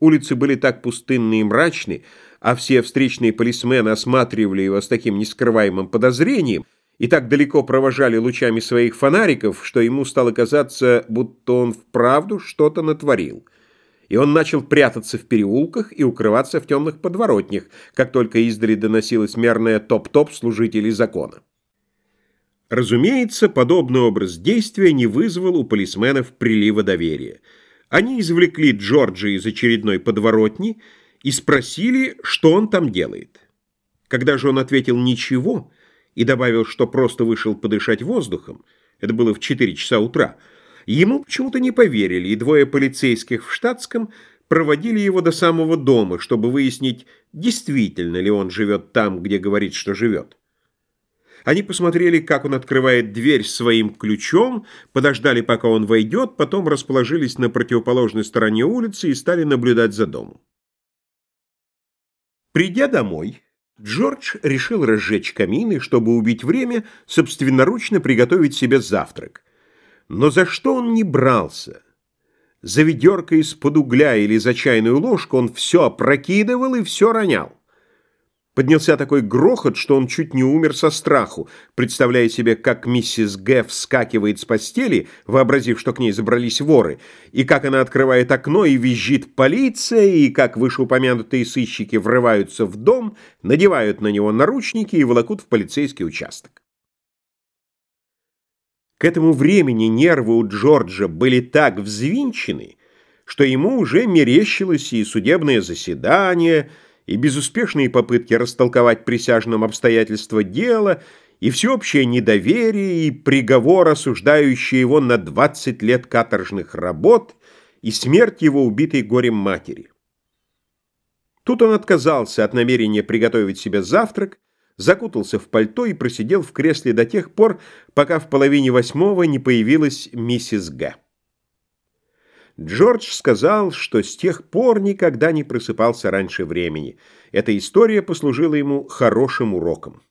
Улицы были так пустынны и мрачны, а все встречные полисмены осматривали его с таким нескрываемым подозрением и так далеко провожали лучами своих фонариков, что ему стало казаться, будто он вправду что-то натворил. И он начал прятаться в переулках и укрываться в темных подворотнях, как только издали доносилось мерное топ-топ служителей закона. Разумеется, подобный образ действия не вызвал у полисменов прилива доверия – они извлекли Джорджа из очередной подворотни и спросили, что он там делает. Когда же он ответил «ничего» и добавил, что просто вышел подышать воздухом, это было в 4 часа утра, ему почему-то не поверили, и двое полицейских в штатском проводили его до самого дома, чтобы выяснить, действительно ли он живет там, где говорит, что живет. Они посмотрели, как он открывает дверь своим ключом, подождали, пока он войдет, потом расположились на противоположной стороне улицы и стали наблюдать за домом. Придя домой, Джордж решил разжечь камины, чтобы убить время, собственноручно приготовить себе завтрак. Но за что он не брался? За ведерко из-под угля или за чайную ложку он все опрокидывал и все ронял. Поднялся такой грохот, что он чуть не умер со страху, представляя себе, как миссис Г. вскакивает с постели, вообразив, что к ней забрались воры, и как она открывает окно и визжит полиция, и как вышеупомянутые сыщики врываются в дом, надевают на него наручники и волокут в полицейский участок. К этому времени нервы у Джорджа были так взвинчены, что ему уже мерещилось и судебное заседание – и безуспешные попытки растолковать присяжным обстоятельства дела, и всеобщее недоверие, и приговор, осуждающий его на 20 лет каторжных работ, и смерть его убитой горем матери. Тут он отказался от намерения приготовить себе завтрак, закутался в пальто и просидел в кресле до тех пор, пока в половине восьмого не появилась миссис Г. Джордж сказал, что с тех пор никогда не просыпался раньше времени. Эта история послужила ему хорошим уроком.